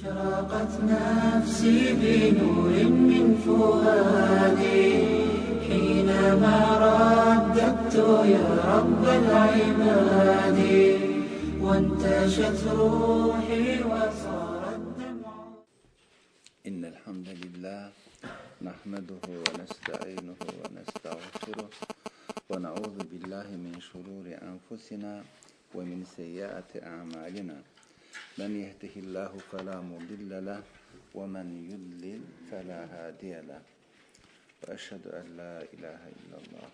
أشرقت نفسي بنور من فؤادي. حينما رددت يا رب العباد وانتشت روحي وصار الدمع إن الحمد لله نحمده ونستعينه ونستغفره ونعوذ بالله من شرور أنفسنا ومن سيئات أعمالنا. من يهده الله فلا مضل له ومن يضلل فلا هادي له. وأشهد أن لا إله إلا الله.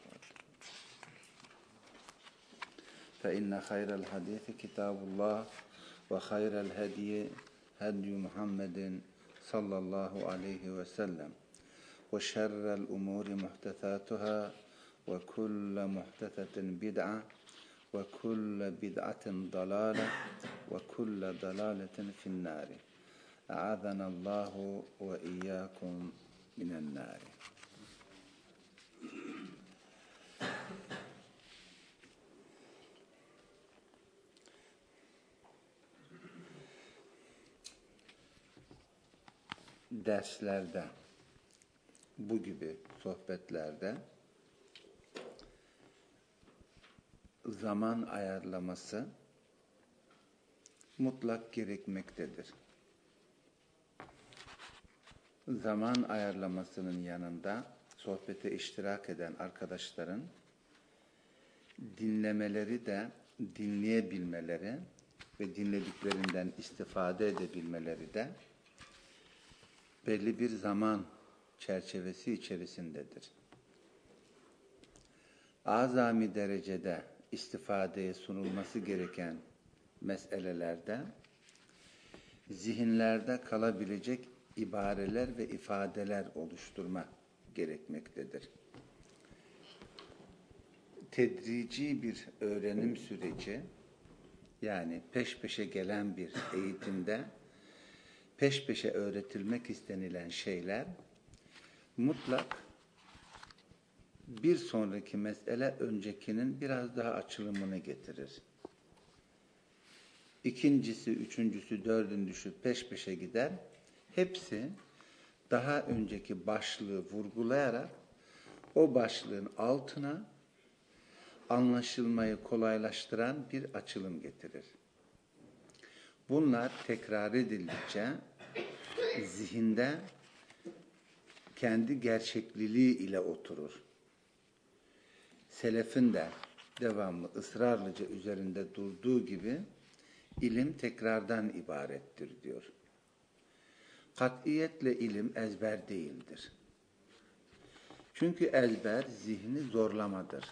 فإن خير الحديث كتاب الله وخير الهدي هدي محمد صلى الله عليه وسلم. وشر الأمور محدثاتها وكل محدثة بدعة ve kulle bid'atin dalale ve kulle dalaletin finnari. Allahu ve iyyakum minen nari. derslerde bu gibi sohbetlerde zaman ayarlaması mutlak gerekmektedir. Zaman ayarlamasının yanında sohbete iştirak eden arkadaşların dinlemeleri de dinleyebilmeleri ve dinlediklerinden istifade edebilmeleri de belli bir zaman çerçevesi içerisindedir. Azami derecede istifadeye sunulması gereken meselelerde zihinlerde kalabilecek ibareler ve ifadeler oluşturma gerekmektedir. Tedrici bir öğrenim süreci yani peş peşe gelen bir eğitimde peş peşe öğretilmek istenilen şeyler mutlak bir sonraki mesele öncekinin biraz daha açılımını getirir. İkincisi, üçüncüsü, dördüncüsü peş peşe gider. Hepsi daha önceki başlığı vurgulayarak o başlığın altına anlaşılmayı kolaylaştıran bir açılım getirir. Bunlar tekrar edildikçe zihinde kendi gerçekliliği ile oturur. Selefin de devamlı ısrarlıca üzerinde durduğu gibi ilim tekrardan ibarettir diyor. Katiyetle ilim ezber değildir. Çünkü ezber zihni zorlamadır.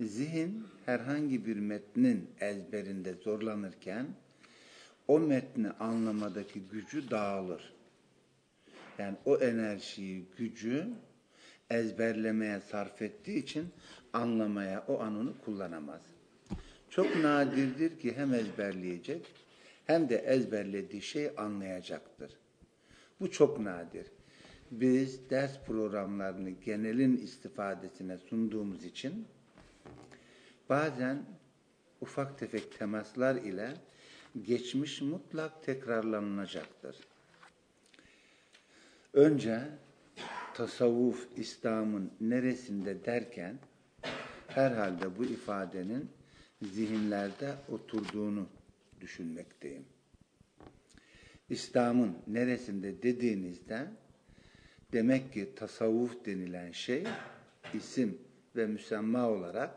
Zihin herhangi bir metnin ezberinde zorlanırken o metni anlamadaki gücü dağılır. Yani o enerjiyi, gücü ezberlemeye sarf ettiği için anlamaya o anını kullanamaz. Çok nadirdir ki hem ezberleyecek hem de ezberlediği şeyi anlayacaktır. Bu çok nadir. Biz ders programlarını genelin istifadesine sunduğumuz için bazen ufak tefek temaslar ile geçmiş mutlak tekrarlanılacaktır. Önce tasavvuf İslam'ın neresinde derken herhalde bu ifadenin zihinlerde oturduğunu düşünmekteyim. İslam'ın neresinde dediğinizde demek ki tasavvuf denilen şey isim ve müsemma olarak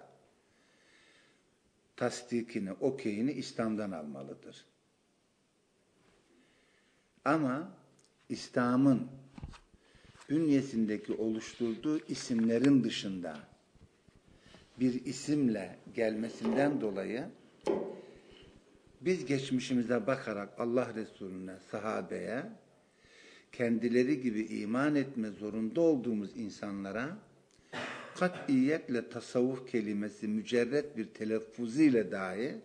tasdikini, okeyini İslam'dan almalıdır. Ama İslam'ın bünyesindeki oluşturduğu isimlerin dışında bir isimle gelmesinden dolayı biz geçmişimize bakarak Allah Resulüne, sahabeye, kendileri gibi iman etme zorunda olduğumuz insanlara katiyetle tasavvuf kelimesi mücerret bir telaffuziyle dahi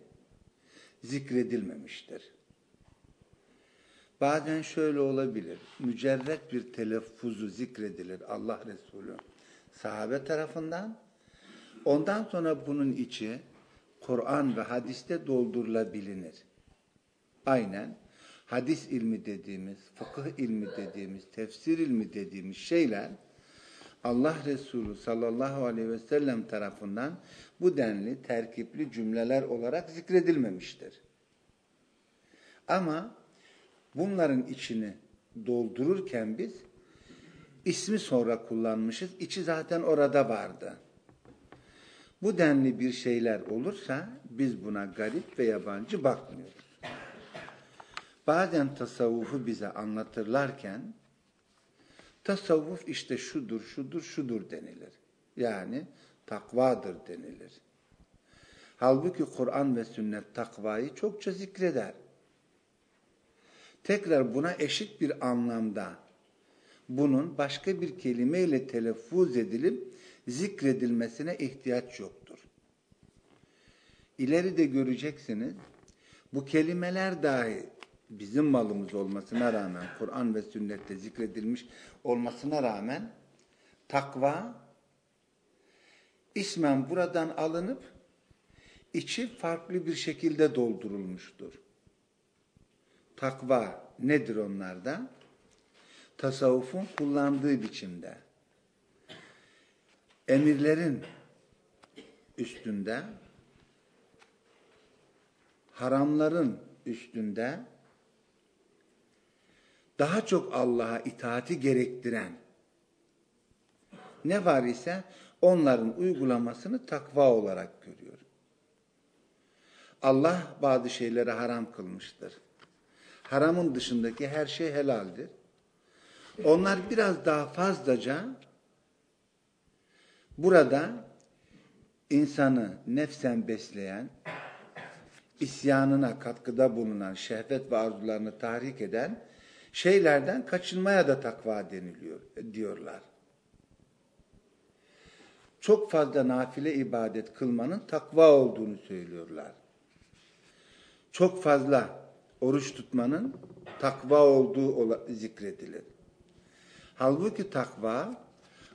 zikredilmemiştir. Bazen şöyle olabilir. Mücerret bir telaffuzu zikredilir Allah Resulü sahabe tarafından. Ondan sonra bunun içi Kur'an ve hadiste doldurulabilir. Aynen hadis ilmi dediğimiz, fıkıh ilmi dediğimiz, tefsir ilmi dediğimiz şeyler Allah Resulü sallallahu aleyhi ve sellem tarafından bu denli terkipli cümleler olarak zikredilmemiştir. Ama bunların içini doldururken biz ismi sonra kullanmışız. İçi zaten orada vardı. Bu denli bir şeyler olursa biz buna garip ve yabancı bakmıyoruz. Bazen tasavvufu bize anlatırlarken tasavvuf işte şudur, şudur, şudur denilir. Yani takvadır denilir. Halbuki Kur'an ve sünnet takvayı çokça zikreder. Tekrar buna eşit bir anlamda bunun başka bir kelimeyle telaffuz edilip zikredilmesine ihtiyaç yoktur. İleride göreceksiniz bu kelimeler dahi bizim malımız olmasına rağmen Kur'an ve sünnette zikredilmiş olmasına rağmen takva ismen buradan alınıp içi farklı bir şekilde doldurulmuştur. Takva nedir onlarda? Tasavvufun kullandığı biçimde. Emirlerin üstünde, haramların üstünde, daha çok Allah'a itaati gerektiren ne var ise onların uygulamasını takva olarak görüyor. Allah bazı şeyleri haram kılmıştır. Haramın dışındaki her şey helaldir. Onlar biraz daha fazlaca burada insanı nefsen besleyen, isyanına katkıda bulunan, şehvet ve arzularını tahrik eden şeylerden kaçınmaya da takva deniliyor diyorlar. Çok fazla nafile ibadet kılmanın takva olduğunu söylüyorlar. Çok fazla oruç tutmanın takva olduğu zikredilir. Halbuki takva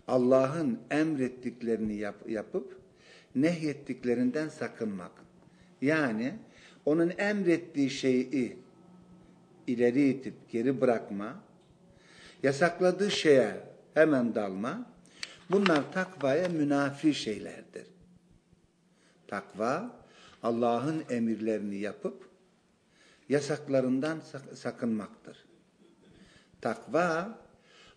Allah'ın emrettiklerini yap, yapıp nehyettiklerinden sakınmak. Yani onun emrettiği şeyi ileri itip geri bırakma, yasakladığı şeye hemen dalma, bunlar takvaya münafi şeylerdir. Takva, Allah'ın emirlerini yapıp yasaklarından sakınmaktır. Takva,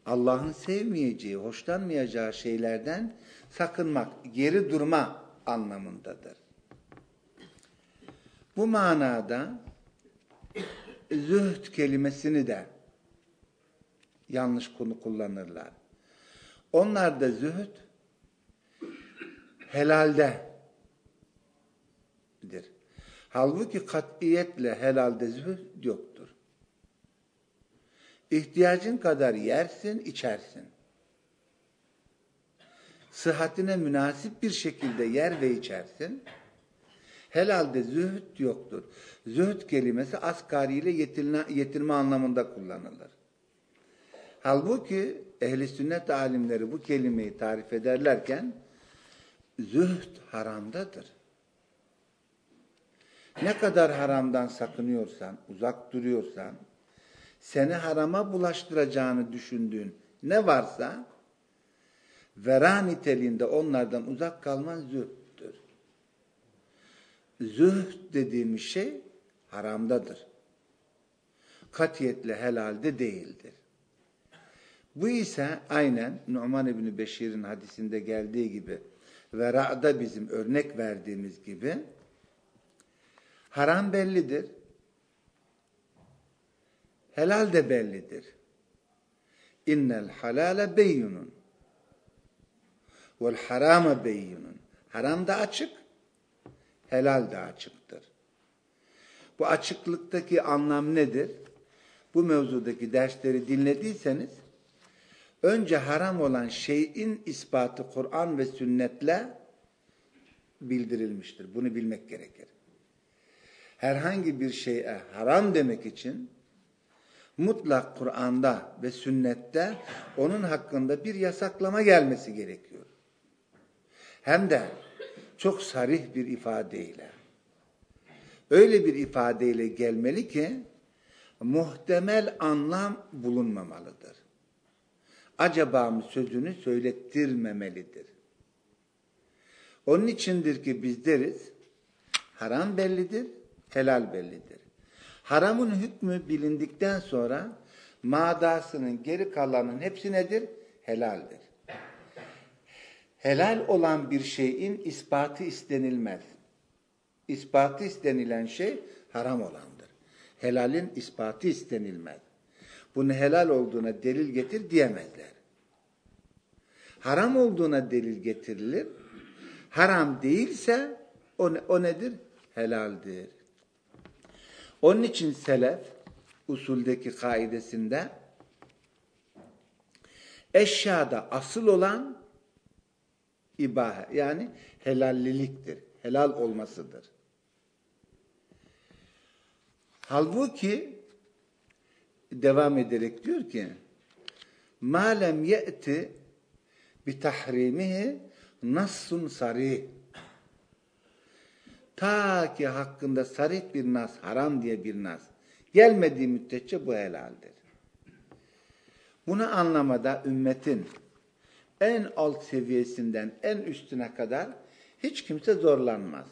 Allah'ın sevmeyeceği, hoşlanmayacağı şeylerden sakınmak, geri durma anlamındadır. Bu manada zühd kelimesini de yanlış konu kullanırlar. Onlar da zühd helaldedir. Halbuki katiyetle helalde zühd yoktur. İhtiyacın kadar yersin, içersin. Sıhhatine münasip bir şekilde yer ve içersin. Helalde zühd yoktur. Zühd kelimesi asgari ile yetinme, yetinme anlamında kullanılır. Halbuki ehli sünnet alimleri bu kelimeyi tarif ederlerken zühd haramdadır. Ne kadar haramdan sakınıyorsan, uzak duruyorsan, seni harama bulaştıracağını düşündüğün ne varsa vera niteliğinde onlardan uzak kalman zühddür. Zühd dediğimiz şey haramdadır. Katiyetle helalde değildir. Bu ise aynen Numan İbni Beşir'in hadisinde geldiği gibi ve ra'da bizim örnek verdiğimiz gibi haram bellidir. Helal de bellidir. İnnel halale beyyunun vel harame beyyunun. Haram da açık, helal de açıktır. Bu açıklıktaki anlam nedir? Bu mevzudaki dersleri dinlediyseniz önce haram olan şeyin ispatı Kur'an ve sünnetle bildirilmiştir. Bunu bilmek gerekir. Herhangi bir şeye haram demek için mutlak Kur'an'da ve sünnette onun hakkında bir yasaklama gelmesi gerekiyor. Hem de çok sarih bir ifadeyle. Öyle bir ifadeyle gelmeli ki muhtemel anlam bulunmamalıdır. Acaba mı sözünü söylettirmemelidir. Onun içindir ki biz deriz, haram bellidir, helal bellidir. Haramın hükmü bilindikten sonra madasının geri kalanın hepsi nedir? Helaldir. Helal olan bir şeyin ispatı istenilmez. İspatı istenilen şey haram olandır. Helalin ispatı istenilmez. Bunu helal olduğuna delil getir diyemezler. Haram olduğuna delil getirilir. Haram değilse o, o nedir? Helaldir. Onun için selef usuldeki kaidesinde eşyada asıl olan ibahe yani helalliliktir. Helal olmasıdır. Halbuki devam ederek diyor ki ma lem ye'ti bi tahrimihi nassun sarih ta ki hakkında sarih bir nas, haram diye bir nas gelmediği müddetçe bu helaldir. Bunu anlamada ümmetin en alt seviyesinden en üstüne kadar hiç kimse zorlanmaz.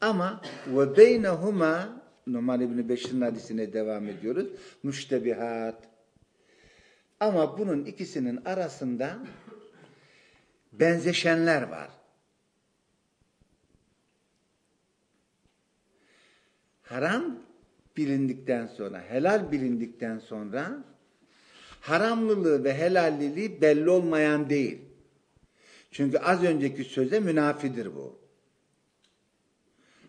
Ama ve beynehuma Numan İbni Beşir'in hadisine devam ediyoruz. Müştebihat. Ama bunun ikisinin arasında benzeşenler var. Haram bilindikten sonra, helal bilindikten sonra haramlılığı ve helalliliği belli olmayan değil. Çünkü az önceki söze münafidir bu.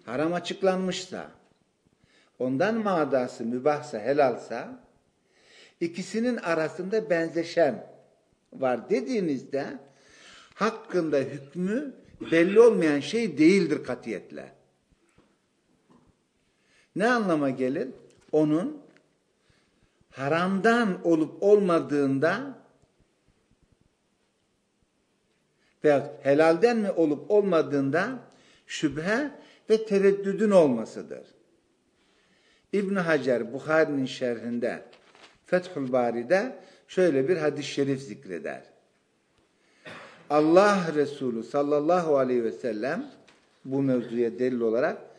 Haram açıklanmışsa, ondan madası mübahsa, helalsa, ikisinin arasında benzeşen var dediğinizde, hakkında hükmü belli olmayan şey değildir katiyetle. Ne anlama gelir? Onun haramdan olup olmadığında veya helalden mi olup olmadığında şüphe ve tereddüdün olmasıdır. İbn Hacer Bukhari'nin şerhinde Fethül Bari'de şöyle bir hadis-i şerif zikreder. Allah Resulü sallallahu aleyhi ve sellem bu mevzuya delil olarak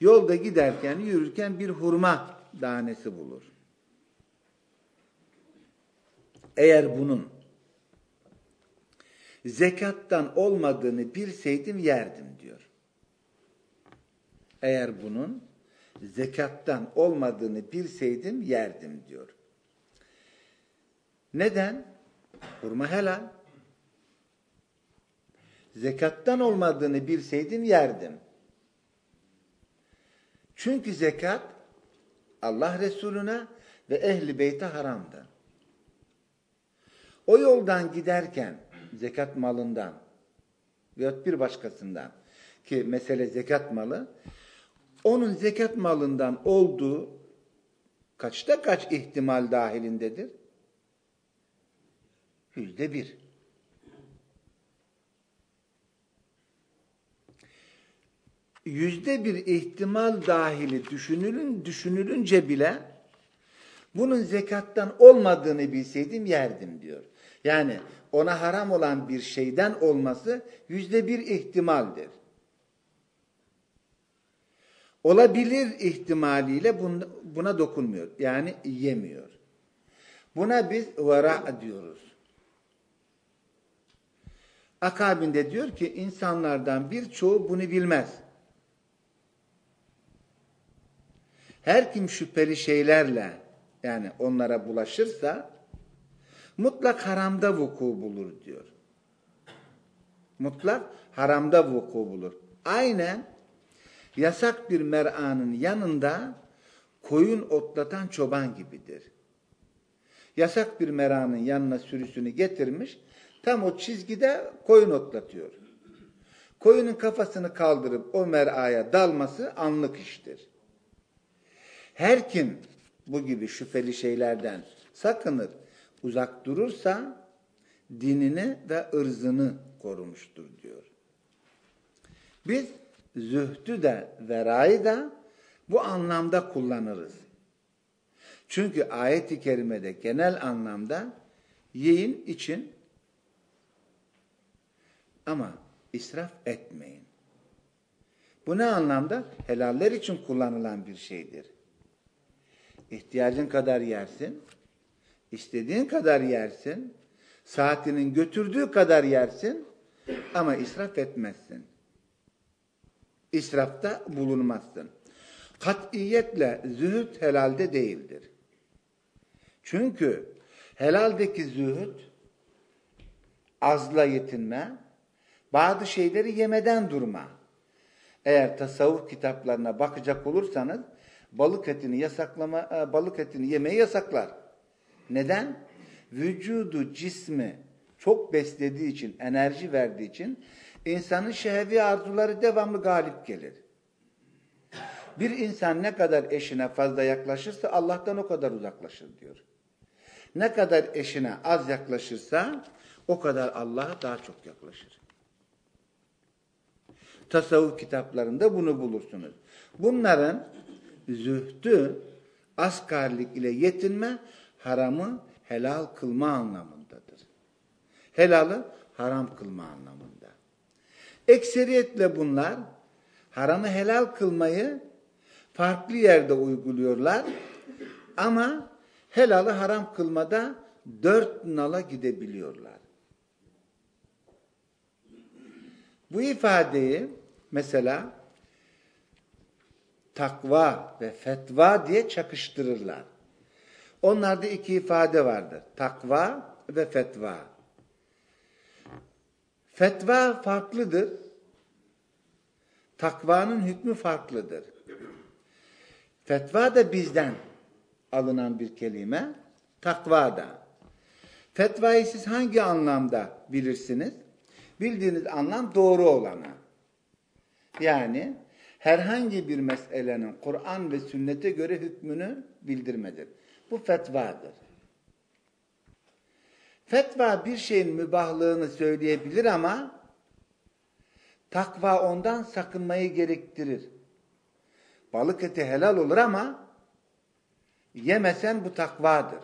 yolda giderken, yürürken bir hurma tanesi bulur. Eğer bunun zekattan olmadığını bilseydim yerdim diyor. Eğer bunun zekattan olmadığını bilseydim yerdim diyor. Neden? Hurma helal. Zekattan olmadığını bilseydim yerdim. Çünkü zekat Allah Resulüne ve ehli beyte haramdı. O yoldan giderken zekat malından veyahut bir başkasından ki mesele zekat malı onun zekat malından olduğu kaçta kaç ihtimal dahilindedir? Yüzde bir. Yüzde bir ihtimal dahili düşünülün, düşünülünce bile bunun zekattan olmadığını bilseydim yerdim diyor. Yani ona haram olan bir şeyden olması yüzde bir ihtimaldir. Olabilir ihtimaliyle buna dokunmuyor. Yani yemiyor. Buna biz vera diyoruz. Akabinde diyor ki insanlardan birçoğu bunu bilmez. Her kim şüpheli şeylerle yani onlara bulaşırsa mutlak haramda vuku bulur diyor. Mutlak haramda vuku bulur. Aynen yasak bir mer'anın yanında koyun otlatan çoban gibidir. Yasak bir meranın yanına sürüsünü getirmiş, tam o çizgide koyun otlatıyor. Koyunun kafasını kaldırıp o mer'aya dalması anlık iştir. Her kim bu gibi şüpheli şeylerden sakınır, uzak durursa dinini ve ırzını korumuştur diyor. Biz zühdü de verayı da bu anlamda kullanırız. Çünkü ayet-i kerimede genel anlamda yiyin için ama israf etmeyin. Bu ne anlamda? Helaller için kullanılan bir şeydir. İhtiyacın kadar yersin, istediğin kadar yersin, saatinin götürdüğü kadar yersin ama israf etmezsin. İsrafta bulunmazsın. Katiyetle zühd helalde değildir. Çünkü helaldeki zühd azla yetinme, bazı şeyleri yemeden durma. Eğer tasavvuf kitaplarına bakacak olursanız balık etini yasaklama e, balık etini yemeyi yasaklar. Neden? Vücudu, cismi çok beslediği için, enerji verdiği için insanın şehvi arzuları devamlı galip gelir. Bir insan ne kadar eşine fazla yaklaşırsa Allah'tan o kadar uzaklaşır diyor. Ne kadar eşine az yaklaşırsa o kadar Allah'a daha çok yaklaşır. Tasavvuf kitaplarında bunu bulursunuz. Bunların zühdü, asgarlik ile yetinme, haramı helal kılma anlamındadır. Helalı haram kılma anlamında. Ekseriyetle bunlar haramı helal kılmayı farklı yerde uyguluyorlar ama helalı haram kılmada dört nala gidebiliyorlar. Bu ifadeyi mesela takva ve fetva diye çakıştırırlar. Onlarda iki ifade vardır. Takva ve fetva. Fetva farklıdır. Takvanın hükmü farklıdır. Fetva da bizden alınan bir kelime. Takva da. Fetvayı siz hangi anlamda bilirsiniz? Bildiğiniz anlam doğru olanı. Yani herhangi bir meselenin Kur'an ve sünnete göre hükmünü bildirmedir. Bu fetvadır. Fetva bir şeyin mübahlığını söyleyebilir ama takva ondan sakınmayı gerektirir. Balık eti helal olur ama yemesen bu takvadır.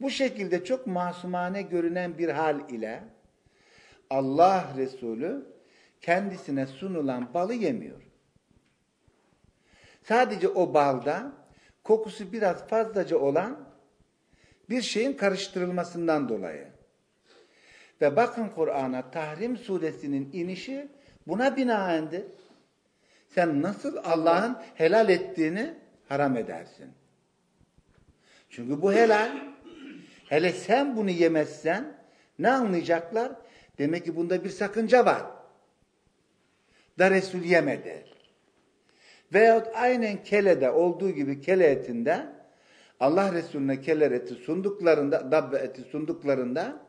Bu şekilde çok masumane görünen bir hal ile Allah Resulü kendisine sunulan balı yemiyor. Sadece o balda kokusu biraz fazlaca olan bir şeyin karıştırılmasından dolayı. Ve bakın Kur'an'a Tahrim suresinin inişi buna binaendir. Sen nasıl Allah'ın helal ettiğini haram edersin? Çünkü bu helal. Hele sen bunu yemezsen ne anlayacaklar? Demek ki bunda bir sakınca var. Da Resul yemedi. Veyahut aynen kelede olduğu gibi kele etinde Allah Resulüne kele eti sunduklarında, dabbe eti sunduklarında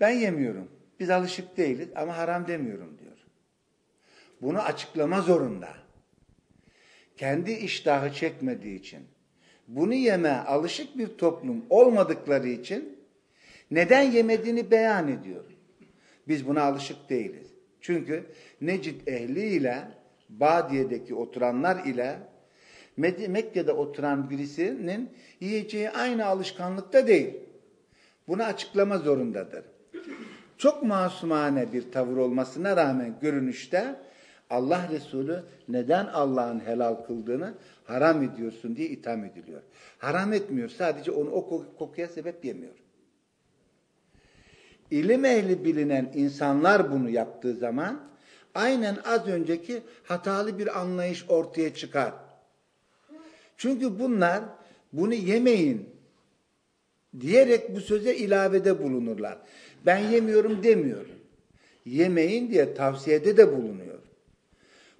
ben yemiyorum. Biz alışık değiliz ama haram demiyorum diyor. Bunu açıklama zorunda. Kendi iştahı çekmediği için, bunu yeme alışık bir toplum olmadıkları için neden yemediğini beyan ediyor. Biz buna alışık değiliz. Çünkü Necid ehli ile Badiye'deki oturanlar ile Mekke'de oturan birisinin yiyeceği aynı alışkanlıkta değil. Bunu açıklama zorundadır. Çok masumane bir tavır olmasına rağmen görünüşte Allah Resulü neden Allah'ın helal kıldığını haram ediyorsun diye itham ediliyor. Haram etmiyor. Sadece onu o kokuya sebep yemiyor. İlim ehli bilinen insanlar bunu yaptığı zaman aynen az önceki hatalı bir anlayış ortaya çıkar. Çünkü bunlar bunu yemeyin diyerek bu söze ilavede bulunurlar. Ben yemiyorum demiyor. Yemeyin diye tavsiyede de bulunuyor.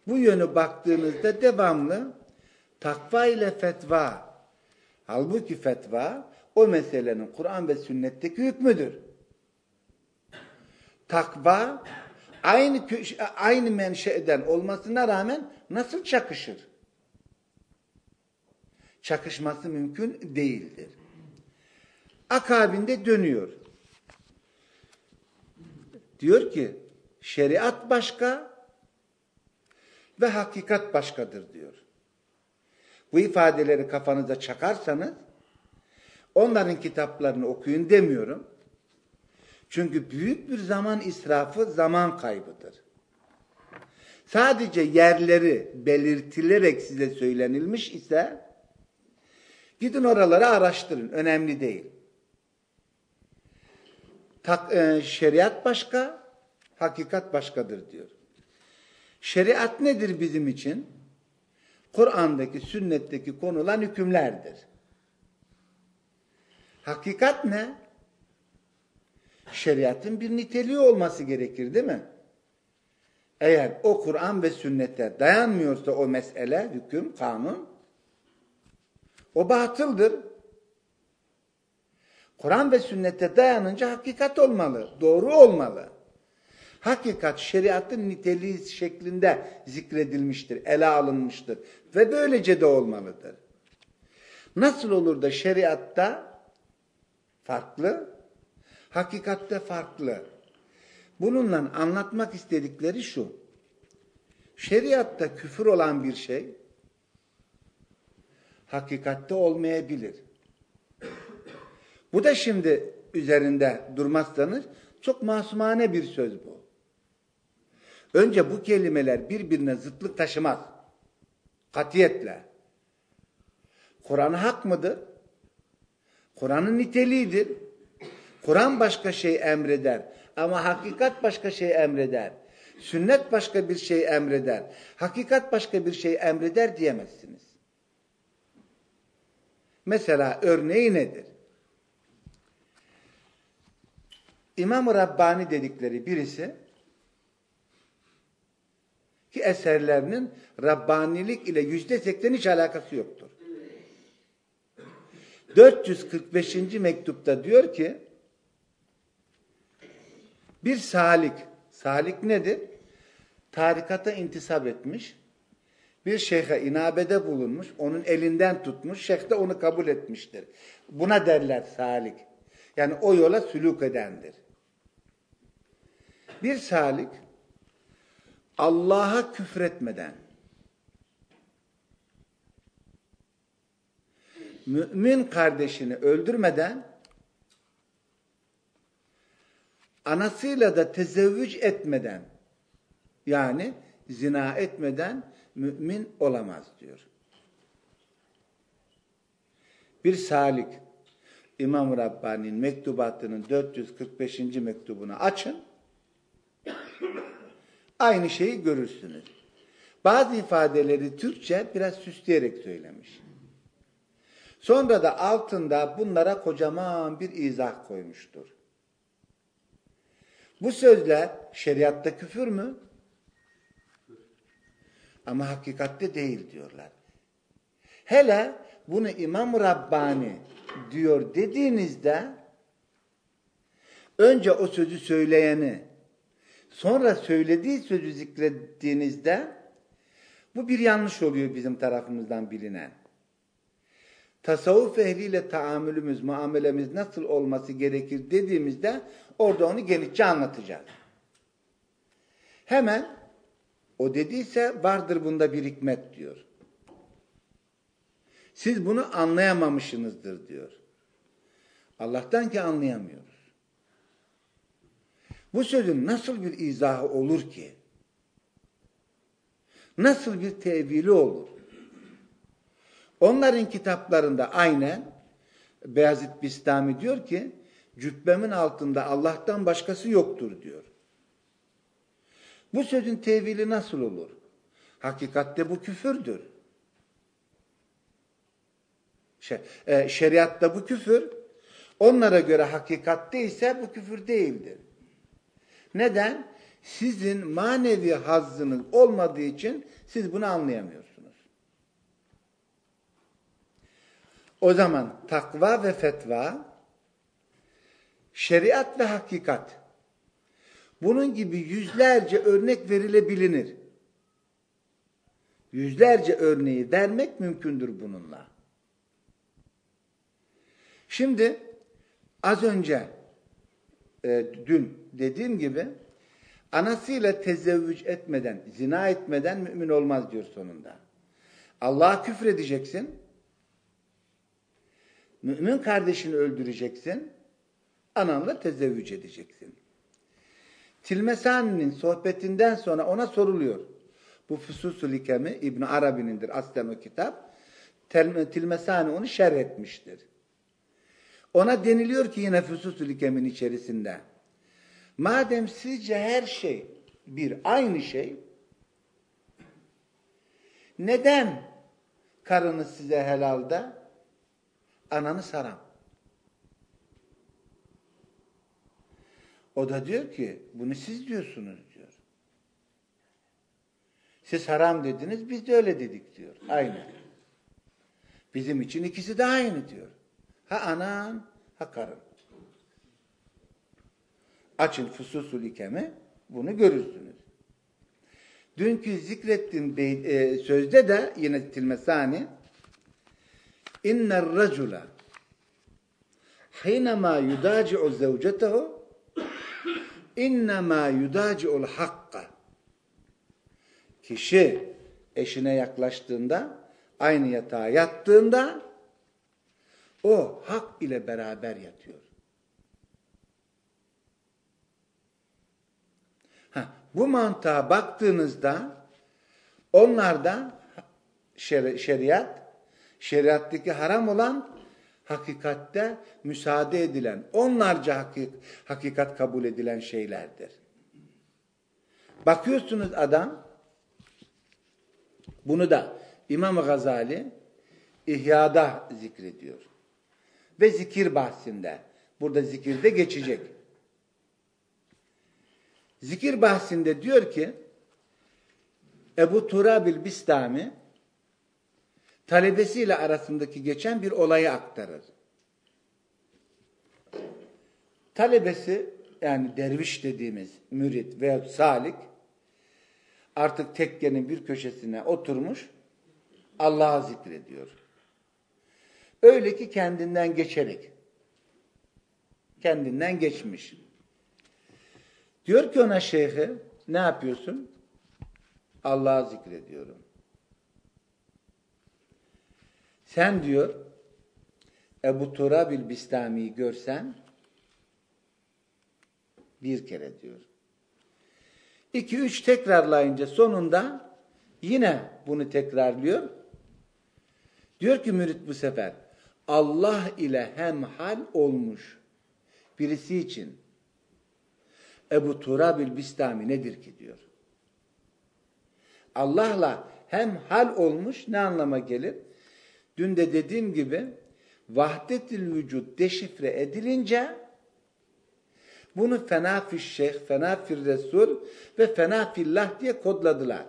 Bu yönü baktığınızda devamlı takva ile fetva. Halbuki fetva o meselenin Kur'an ve sünnetteki hükmüdür. Takva aynı aynı menşeden olmasına rağmen nasıl çakışır? Çakışması mümkün değildir. Akabinde dönüyor. Diyor ki şeriat başka ve hakikat başkadır diyor. Bu ifadeleri kafanıza çakarsanız onların kitaplarını okuyun demiyorum. Çünkü büyük bir zaman israfı zaman kaybıdır. Sadece yerleri belirtilerek size söylenilmiş ise gidin oraları araştırın. Önemli değil. Tak, e, şeriat başka, hakikat başkadır diyor. Şeriat nedir bizim için? Kur'an'daki, sünnetteki konulan hükümlerdir. Hakikat ne? Şeriatın bir niteliği olması gerekir değil mi? Eğer o Kur'an ve sünnete dayanmıyorsa o mesele, hüküm, kanun, o batıldır. Kur'an ve sünnete dayanınca hakikat olmalı, doğru olmalı. Hakikat şeriatın niteliği şeklinde zikredilmiştir, ele alınmıştır ve böylece de olmalıdır. Nasıl olur da şeriatta farklı, hakikatte farklı? Bununla anlatmak istedikleri şu. Şeriatta küfür olan bir şey hakikatte olmayabilir. Bu da şimdi üzerinde durmazsanız çok masumane bir söz bu. Önce bu kelimeler birbirine zıtlık taşımaz. Katiyetle. Kur'an hak mıdır? Kur'an'ın niteliğidir. Kur'an başka şey emreder. Ama hakikat başka şey emreder. Sünnet başka bir şey emreder. Hakikat başka bir şey emreder diyemezsiniz. Mesela örneği nedir? İmam-ı Rabbani dedikleri birisi ki eserlerinin Rabbanilik ile yüzde seksen hiç alakası yoktur. 445. mektupta diyor ki bir salik, salik nedir? Tarikata intisap etmiş, bir şeyhe inabede bulunmuş, onun elinden tutmuş, şeyh de onu kabul etmiştir. Buna derler salik. Yani o yola sülük edendir. Bir salik Allah'a küfretmeden mümin kardeşini öldürmeden anasıyla da tezevvüc etmeden yani zina etmeden mümin olamaz diyor. Bir salik İmam Rabbani'nin mektubatının 445. mektubunu açın. Aynı şeyi görürsünüz. Bazı ifadeleri Türkçe biraz süsleyerek söylemiş. Sonra da altında bunlara kocaman bir izah koymuştur. Bu sözler şeriatta küfür mü? Ama hakikatte değil diyorlar. Hele bunu İmam Rabbani diyor dediğinizde önce o sözü söyleyeni sonra söylediği sözü zikrettiğinizde bu bir yanlış oluyor bizim tarafımızdan bilinen. Tasavvuf ehliyle taamülümüz, muamelemiz nasıl olması gerekir dediğimizde orada onu genişçe anlatacağız. Hemen o dediyse vardır bunda bir hikmet diyor. Siz bunu anlayamamışsınızdır diyor. Allah'tan ki anlayamıyoruz. Bu sözün nasıl bir izahı olur ki? Nasıl bir tevili olur? Onların kitaplarında aynen Beyazıt Bistami diyor ki cübbemin altında Allah'tan başkası yoktur diyor. Bu sözün tevili nasıl olur? Hakikatte bu küfürdür. E, şeriatta bu küfür. Onlara göre hakikatte ise bu küfür değildir. Neden? Sizin manevi hazzınız olmadığı için siz bunu anlayamıyorsunuz. O zaman takva ve fetva, şeriat ve hakikat bunun gibi yüzlerce örnek verilebilinir. Yüzlerce örneği vermek mümkündür bununla. Şimdi az önce e, dün dediğim gibi Anasıyla tezevvüc etmeden, zina etmeden mümin olmaz diyor sonunda. Allah'a küfredeceksin. Mümin kardeşini öldüreceksin. Ananla tezevvüc edeceksin. Tilmesani'nin sohbetinden sonra ona soruluyor. Bu Fususul Hikemi İbn Arabi'nindir aslen o kitap. Tilmesani onu şerh etmiştir. Ona deniliyor ki yine Fususul Hikem'in içerisinde. Madem sizce her şey bir aynı şey, neden karınız size helalde, ananız haram? O da diyor ki, bunu siz diyorsunuz diyor. Siz haram dediniz, biz de öyle dedik diyor. Aynı. Bizim için ikisi de aynı diyor. Ha anan, ha karın. Açın Fususul İkem'i, bunu görürsünüz. Dünkü zikrettiğim e, sözde de yine Tilmesani inner racula hinema yudaci'u zevcetehu innema yudaci'ul hakka kişi eşine yaklaştığında aynı yatağa yattığında o hak ile beraber yatıyor. Ha, bu mantığa baktığınızda onlarda şer şeriat, şeriattaki haram olan hakikatte müsaade edilen, onlarca hakik hakikat kabul edilen şeylerdir. Bakıyorsunuz adam, bunu da İmam Gazali İhya'da zikrediyor. Ve zikir bahsinde, burada zikirde geçecek. Zikir bahsinde diyor ki Ebu Turabil Bistami talebesiyle arasındaki geçen bir olayı aktarır. Talebesi yani derviş dediğimiz mürit veya salik artık tekkenin bir köşesine oturmuş Allah'a zikrediyor. Öyle ki kendinden geçerek kendinden geçmiş. Diyor ki ona şeyhe ne yapıyorsun? Allah'a zikrediyorum. Sen diyor Ebu Turabil Bistami'yi görsen bir kere diyor. İki üç tekrarlayınca sonunda yine bunu tekrarlıyor. Diyor ki mürit bu sefer Allah ile hemhal olmuş birisi için Ebu Turabil Bistami nedir ki diyor. Allah'la hem hal olmuş ne anlama gelir? Dün de dediğim gibi vahdetil vücut deşifre edilince bunu fena şeyh, fena resul ve fena fillah diye kodladılar.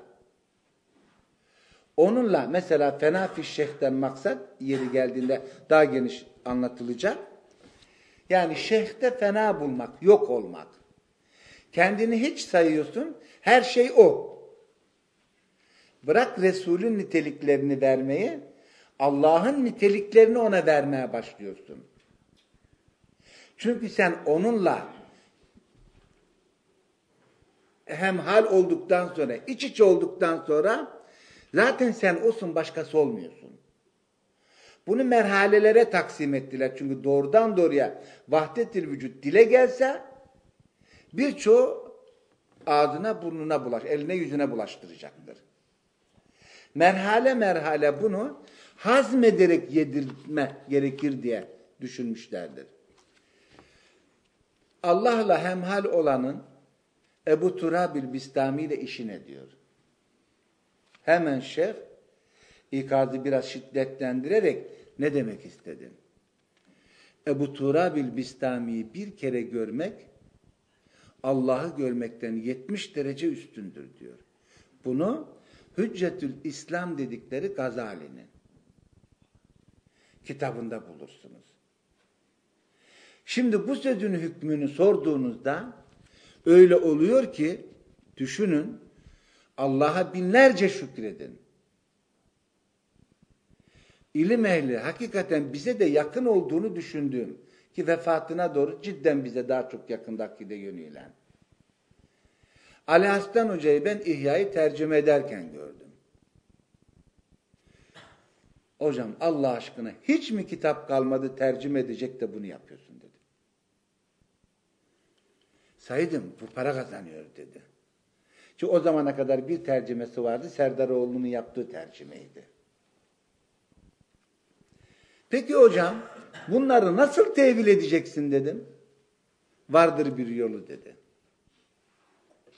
Onunla mesela fena şeyhten maksat yeri geldiğinde daha geniş anlatılacak. Yani şeyhte fena bulmak, yok olmak. Kendini hiç sayıyorsun. Her şey o. Bırak Resul'ün niteliklerini vermeyi, Allah'ın niteliklerini ona vermeye başlıyorsun. Çünkü sen onunla hem hal olduktan sonra, iç içe olduktan sonra zaten sen olsun başkası olmuyorsun. Bunu merhalelere taksim ettiler. Çünkü doğrudan doğruya vahdetil vücut dile gelse birçoğu ağzına burnuna bulaş, eline yüzüne bulaştıracaktır. Merhale merhale bunu hazmederek yedirme gerekir diye düşünmüşlerdir. Allah'la hemhal olanın Ebu Turabil Bistami ile işine diyor. Hemen şeyh ikazı biraz şiddetlendirerek ne demek istedin? Ebu Turabil Bistami'yi bir kere görmek Allah'ı görmekten 70 derece üstündür diyor. Bunu Hüccetül İslam dedikleri Gazali'nin kitabında bulursunuz. Şimdi bu sözün hükmünü sorduğunuzda öyle oluyor ki düşünün Allah'a binlerce şükredin. İlim ehli hakikaten bize de yakın olduğunu düşündüğüm ki vefatına doğru cidden bize daha çok yakındaki de yönüyle. Ali Aslan Hoca'yı ben İhya'yı tercüme ederken gördüm. Hocam Allah aşkına hiç mi kitap kalmadı tercüme edecek de bunu yapıyorsun dedi. Saydım bu para kazanıyor dedi. Çünkü o zamana kadar bir tercümesi vardı. Serdaroğlu'nun yaptığı tercümeydi. Peki hocam bunları nasıl tevil edeceksin dedim. Vardır bir yolu dedi.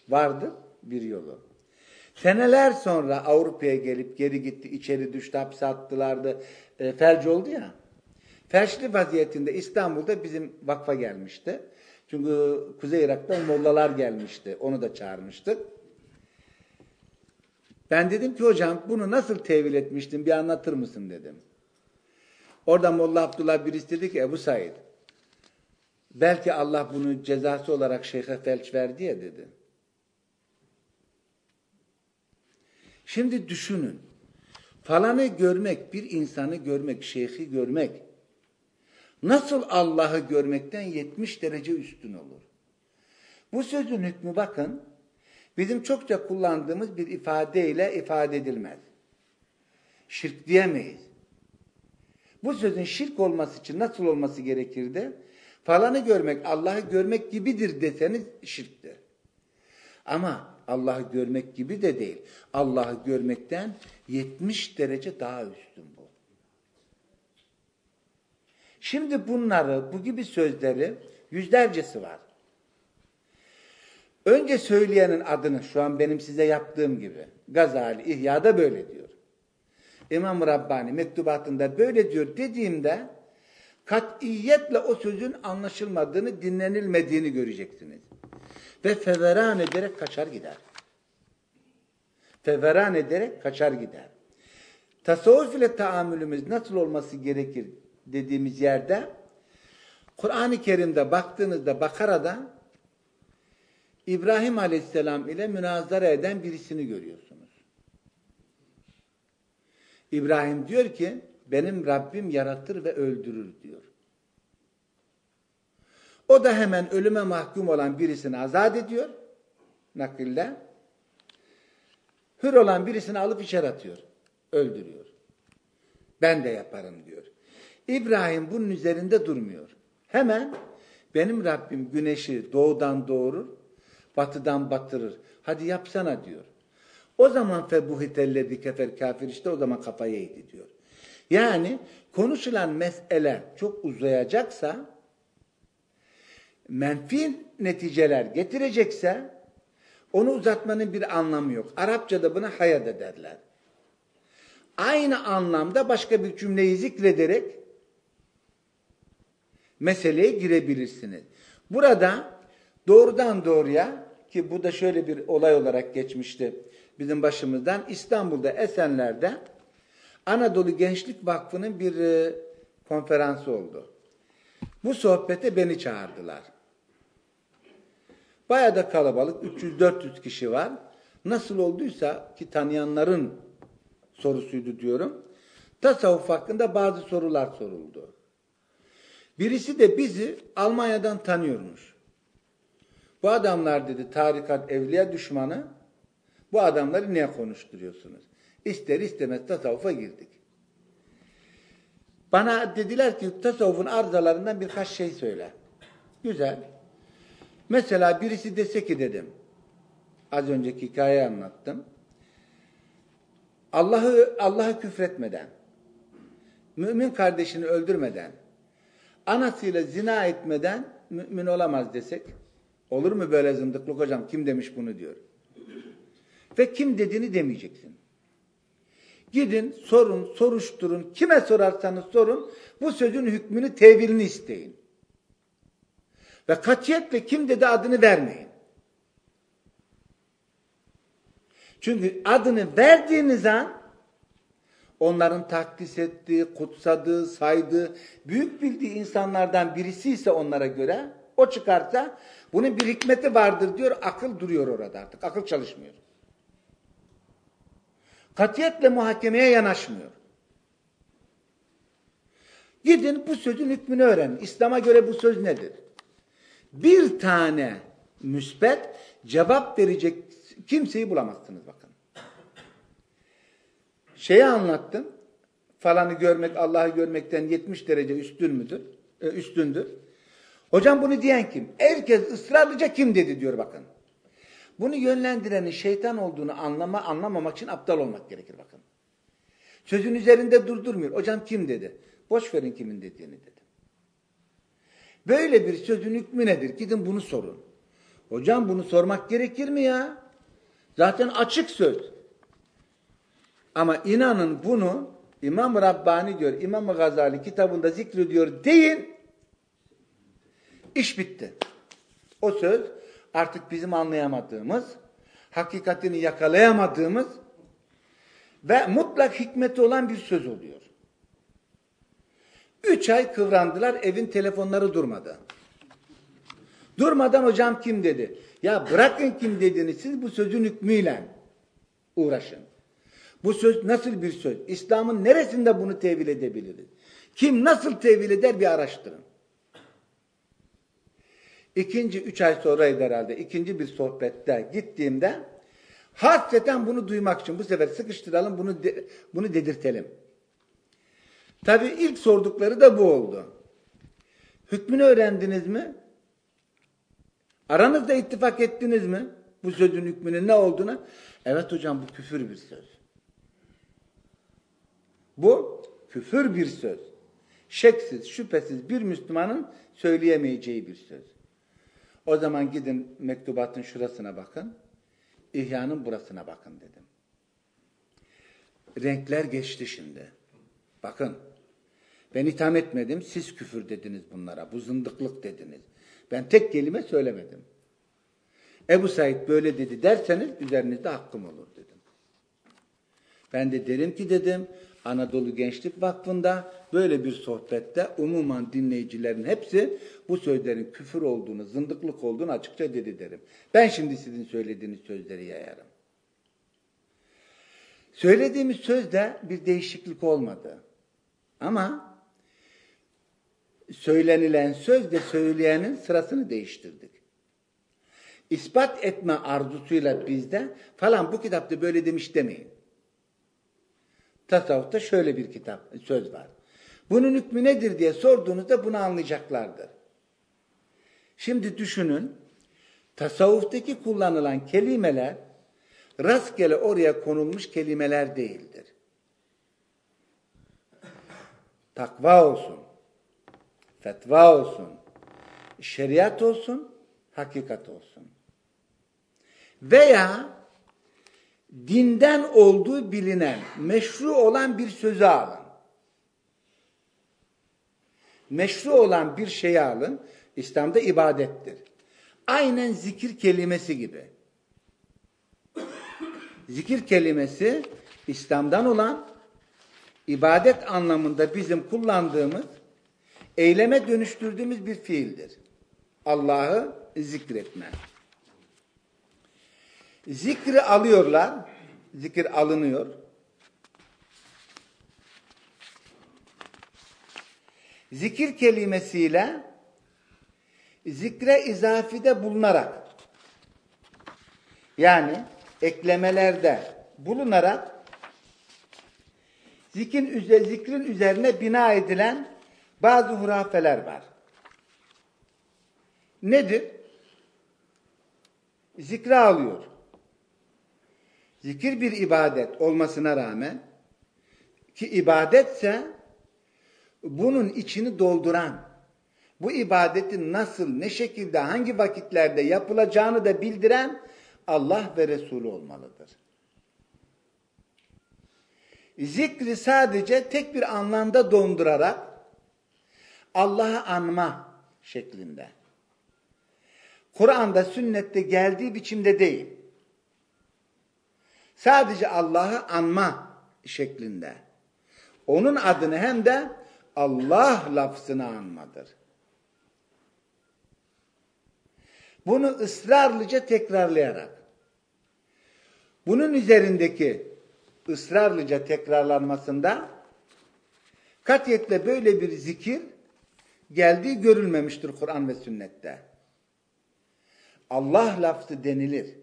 Vardır bir yolu. Seneler sonra Avrupa'ya gelip geri gitti, içeri düştü, hapse attılardı. E, felç oldu ya. Felçli vaziyetinde İstanbul'da bizim vakfa gelmişti. Çünkü Kuzey Irak'tan mollalar gelmişti. Onu da çağırmıştık. Ben dedim ki hocam bunu nasıl tevil etmiştin bir anlatır mısın dedim. Orada Molla Abdullah birisi dedi ki Ebu Said belki Allah bunu cezası olarak şeyhe felç verdi ya dedi. Şimdi düşünün. Falanı görmek, bir insanı görmek, şeyhi görmek nasıl Allah'ı görmekten 70 derece üstün olur? Bu sözün hükmü bakın bizim çokça kullandığımız bir ifadeyle ifade edilmez. Şirk diyemeyiz. Bu sözün şirk olması için nasıl olması gerekirdi? Falanı görmek, Allah'ı görmek gibidir deseniz şirktir. Ama Allah'ı görmek gibi de değil. Allah'ı görmekten 70 derece daha üstün bu. Şimdi bunları, bu gibi sözleri yüzlercesi var. Önce söyleyenin adını şu an benim size yaptığım gibi Gazali İhya'da böyle diyor. İmam Rabbani mektubatında böyle diyor dediğimde katiyetle o sözün anlaşılmadığını, dinlenilmediğini göreceksiniz. Ve feveran ederek kaçar gider. Feveran ederek kaçar gider. Tasavvuf ile taamülümüz nasıl olması gerekir dediğimiz yerde Kur'an-ı Kerim'de baktığınızda Bakara'da İbrahim Aleyhisselam ile münazara eden birisini görüyorsunuz. İbrahim diyor ki benim Rabbim yaratır ve öldürür diyor. O da hemen ölüme mahkum olan birisini azat ediyor. Nakille. Hür olan birisini alıp içeri atıyor. Öldürüyor. Ben de yaparım diyor. İbrahim bunun üzerinde durmuyor. Hemen benim Rabbim güneşi doğudan doğurur, batıdan batırır. Hadi yapsana diyor. O zaman febuhitellezi kefer kafir işte o zaman kafayı eğdi diyor. Yani konuşulan mesele çok uzayacaksa menfi neticeler getirecekse onu uzatmanın bir anlamı yok. Arapçada buna hayat ederler. Aynı anlamda başka bir cümleyi zikrederek meseleye girebilirsiniz. Burada doğrudan doğruya ki bu da şöyle bir olay olarak geçmişti bizim başımızdan İstanbul'da Esenler'de Anadolu Gençlik Vakfı'nın bir e, konferansı oldu. Bu sohbete beni çağırdılar. Bayağı da kalabalık, 300-400 kişi var. Nasıl olduysa ki tanıyanların sorusuydu diyorum. Tasavvuf hakkında bazı sorular soruldu. Birisi de bizi Almanya'dan tanıyormuş. Bu adamlar dedi tarikat evliya düşmanı. Bu adamları niye konuşturuyorsunuz? İster istemez tasavvufa girdik. Bana dediler ki tasavvufun arızalarından birkaç şey söyle. Güzel. Mesela birisi dese ki dedim. Az önceki hikayeyi anlattım. Allah'ı Allah'ı küfretmeden, mümin kardeşini öldürmeden, anasıyla zina etmeden mümin olamaz desek, olur mu böyle zındıklık hocam? Kim demiş bunu diyor. Ve kim dediğini demeyeceksin. Gidin, sorun, soruşturun, kime sorarsanız sorun, bu sözün hükmünü, tevilini isteyin. Ve katiyetle kim dedi adını vermeyin. Çünkü adını verdiğiniz an onların takdis ettiği, kutsadığı, saydığı, büyük bildiği insanlardan birisi ise onlara göre o çıkarsa bunun bir hikmeti vardır diyor, akıl duruyor orada artık. Akıl çalışmıyor. Katiyetle muhakemeye yanaşmıyor. Gidin bu sözün hükmünü öğrenin. İslam'a göre bu söz nedir? Bir tane müsbet cevap verecek kimseyi bulamazsınız bakın. Şeyi anlattım. Falanı görmek Allah'ı görmekten 70 derece üstün müdür? E, üstündür. Hocam bunu diyen kim? Herkes ısrarlıca kim dedi diyor bakın. Bunu yönlendirenin şeytan olduğunu anlama, anlamamak için aptal olmak gerekir bakın. Sözün üzerinde durdurmuyor. Hocam kim dedi? Boş verin kimin dediğini dedim. Böyle bir sözün hükmü nedir? Gidin bunu sorun. Hocam bunu sormak gerekir mi ya? Zaten açık söz. Ama inanın bunu İmam Rabbani diyor, İmam Gazali kitabında zikrediyor deyin. İş bitti. O söz artık bizim anlayamadığımız, hakikatini yakalayamadığımız ve mutlak hikmeti olan bir söz oluyor. Üç ay kıvrandılar, evin telefonları durmadı. Durmadan hocam kim dedi? Ya bırakın kim dediğini siz bu sözün hükmüyle uğraşın. Bu söz nasıl bir söz? İslam'ın neresinde bunu tevil edebiliriz? Kim nasıl tevil eder bir araştırın. İkinci üç ay sonraydı herhalde. ikinci bir sohbette gittiğimde hasreten bunu duymak için bu sefer sıkıştıralım bunu de, bunu dedirtelim. Tabi ilk sordukları da bu oldu. Hükmünü öğrendiniz mi? Aranızda ittifak ettiniz mi? Bu sözün hükmünün ne olduğunu? Evet hocam bu küfür bir söz. Bu küfür bir söz. Şeksiz, şüphesiz bir Müslümanın söyleyemeyeceği bir söz. O zaman gidin mektubatın şurasına bakın. İhya'nın burasına bakın dedim. Renkler geçti şimdi. Bakın. Ben itham etmedim. Siz küfür dediniz bunlara. Bu zındıklık dediniz. Ben tek kelime söylemedim. Ebu Said böyle dedi derseniz üzerinizde hakkım olur dedim. Ben de derim ki dedim Anadolu Gençlik Vakfı'nda böyle bir sohbette umuman dinleyicilerin hepsi bu sözlerin küfür olduğunu, zındıklık olduğunu açıkça dedi derim. Ben şimdi sizin söylediğiniz sözleri yayarım. Söylediğimiz sözde bir değişiklik olmadı. Ama söylenilen sözde söyleyenin sırasını değiştirdik. İspat etme arzusuyla bizde falan bu kitapta böyle demiş demeyin. Tasavvufta şöyle bir kitap, söz var. Bunun hükmü nedir diye sorduğunuzda bunu anlayacaklardır. Şimdi düşünün, tasavvuftaki kullanılan kelimeler rastgele oraya konulmuş kelimeler değildir. Takva olsun, fetva olsun, şeriat olsun, hakikat olsun. Veya dinden olduğu bilinen, meşru olan bir sözü alın. Meşru olan bir şeyi alın. İslam'da ibadettir. Aynen zikir kelimesi gibi. Zikir kelimesi İslam'dan olan ibadet anlamında bizim kullandığımız, eyleme dönüştürdüğümüz bir fiildir. Allah'ı zikretme. Zikri alıyorlar. Zikir alınıyor. Zikir kelimesiyle zikre izafide bulunarak yani eklemelerde bulunarak zikrin, üzerine bina edilen bazı hurafeler var. Nedir? Zikre alıyor zikir bir ibadet olmasına rağmen ki ibadetse bunun içini dolduran, bu ibadetin nasıl, ne şekilde, hangi vakitlerde yapılacağını da bildiren Allah ve Resulü olmalıdır. Zikri sadece tek bir anlamda dondurarak Allah'ı anma şeklinde. Kur'an'da, sünnette geldiği biçimde değil. Sadece Allah'ı anma şeklinde. Onun adını hem de Allah lafzını anmadır. Bunu ısrarlıca tekrarlayarak, bunun üzerindeki ısrarlıca tekrarlanmasında katiyetle böyle bir zikir geldiği görülmemiştir Kur'an ve sünnette. Allah lafzı denilir.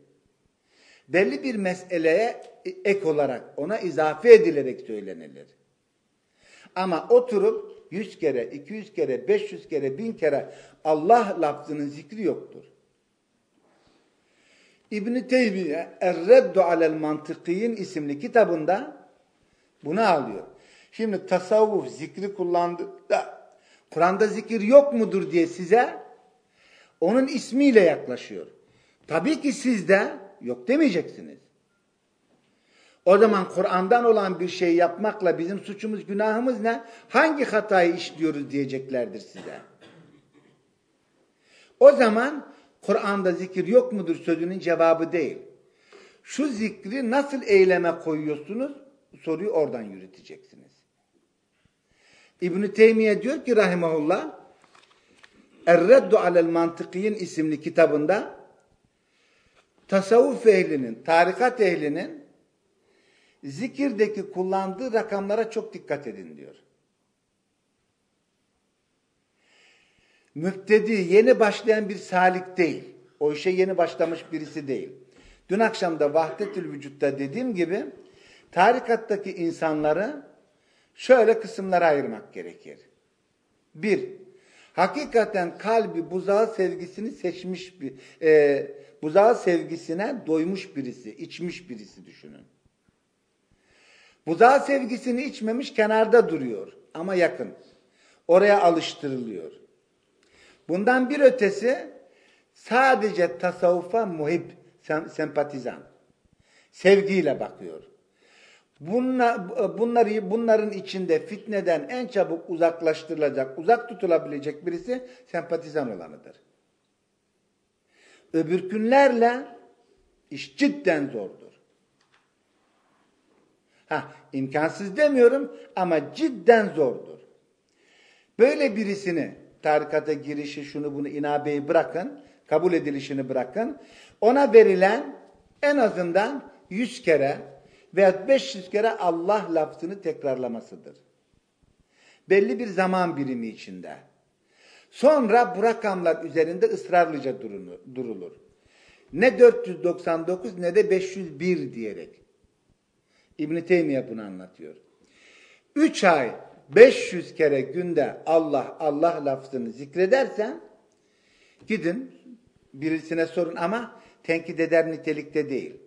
Belli bir meseleye ek olarak ona izafe edilerek söylenilir. Ama oturup 100 kere, 200 kere, 500 kere, 1000 kere Allah lafzının zikri yoktur. İbn-i Teymiye Er-Reddu alel Mantıkiyin isimli kitabında bunu alıyor. Şimdi tasavvuf zikri kullandı Kur'an'da zikir yok mudur diye size onun ismiyle yaklaşıyor. Tabii ki siz de yok demeyeceksiniz. O zaman Kur'an'dan olan bir şey yapmakla bizim suçumuz, günahımız ne? Hangi hatayı işliyoruz diyeceklerdir size. O zaman Kur'an'da zikir yok mudur sözünün cevabı değil. Şu zikri nasıl eyleme koyuyorsunuz? Soruyu oradan yürüteceksiniz. İbn-i Teymiye diyor ki rahimahullah Er-Reddu alel Mantıkiyin isimli kitabında tasavvuf ehlinin, tarikat ehlinin zikirdeki kullandığı rakamlara çok dikkat edin diyor. Müptedi yeni başlayan bir salik değil. O işe yeni başlamış birisi değil. Dün akşam da Vahdetül Vücut'ta dediğim gibi tarikattaki insanları şöyle kısımlara ayırmak gerekir. Bir, hakikaten kalbi buzağı sevgisini seçmiş bir, e, buzağı sevgisine doymuş birisi, içmiş birisi düşünün. Buzağı sevgisini içmemiş kenarda duruyor ama yakın. Oraya alıştırılıyor. Bundan bir ötesi sadece tasavvufa muhib, sempatizan. Sevgiyle bakıyor. Bunlar, bunları, bunların içinde fitneden en çabuk uzaklaştırılacak, uzak tutulabilecek birisi sempatizan olanıdır. Öbürkünlerle iş cidden zordur. Ha, imkansız demiyorum ama cidden zordur. Böyle birisini tarikata girişi şunu bunu inabeyi bırakın, kabul edilişini bırakın. Ona verilen en azından 100 kere veya 500 kere Allah lafzını tekrarlamasıdır. Belli bir zaman birimi içinde. Sonra bu rakamlar üzerinde ısrarlıca durulur. Ne 499 ne de 501 diyerek. İbn-i Teymiye bunu anlatıyor. 3 ay 500 kere günde Allah Allah lafzını zikredersen gidin birisine sorun ama tenkit eder nitelikte değil.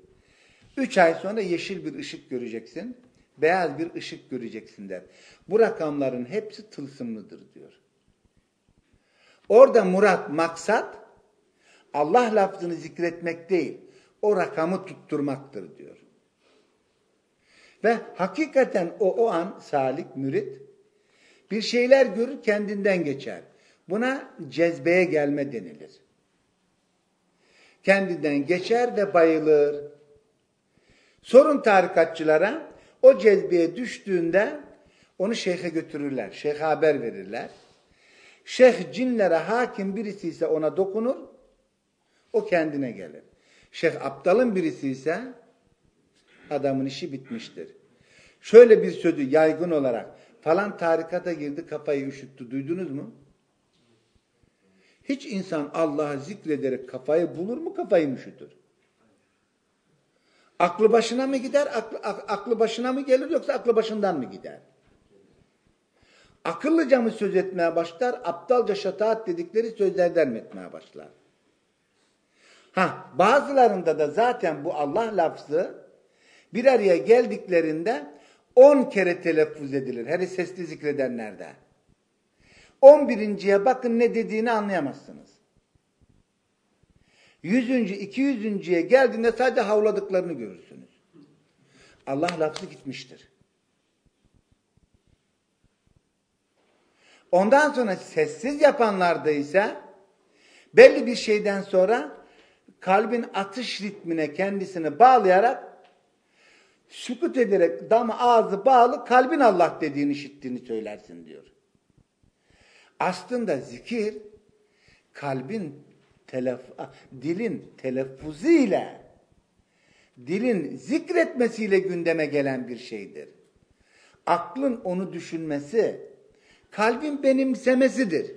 Üç ay sonra yeşil bir ışık göreceksin. Beyaz bir ışık göreceksin der. Bu rakamların hepsi tılsımlıdır diyor. Orada murat, maksat Allah lafzını zikretmek değil. O rakamı tutturmaktır diyor. Ve hakikaten o, o an salik, mürit bir şeyler görür kendinden geçer. Buna cezbeye gelme denilir. Kendinden geçer ve bayılır. Sorun tarikatçılara o cezbeye düştüğünde onu şeyhe götürürler. Şeyhe haber verirler. Şeyh cinlere hakim birisi ise ona dokunur. O kendine gelir. Şeyh aptalın birisi ise adamın işi bitmiştir. Şöyle bir sözü yaygın olarak falan tarikata girdi kafayı üşüttü. Duydunuz mu? Hiç insan Allah'ı zikrederek kafayı bulur mu kafayı üşütür? Aklı başına mı gider, aklı, aklı başına mı gelir yoksa aklı başından mı gider? Akıllıca mı söz etmeye başlar, aptalca şataat dedikleri sözlerden mi etmeye başlar? Ha, bazılarında da zaten bu Allah lafzı bir araya geldiklerinde on kere telaffuz edilir. Her sesli zikredenlerde. On birinciye bakın ne dediğini anlayamazsınız. Yüzüncü, iki yüzüncüye geldiğinde sadece havladıklarını görürsünüz. Allah lafzı gitmiştir. Ondan sonra sessiz yapanlarda ise belli bir şeyden sonra kalbin atış ritmine kendisini bağlayarak sükut ederek damı ağzı bağlı kalbin Allah dediğini işittiğini söylersin diyor. Aslında zikir kalbin telef dilin telaffuzu ile dilin zikretmesiyle gündeme gelen bir şeydir. Aklın onu düşünmesi, kalbin benimsemesidir.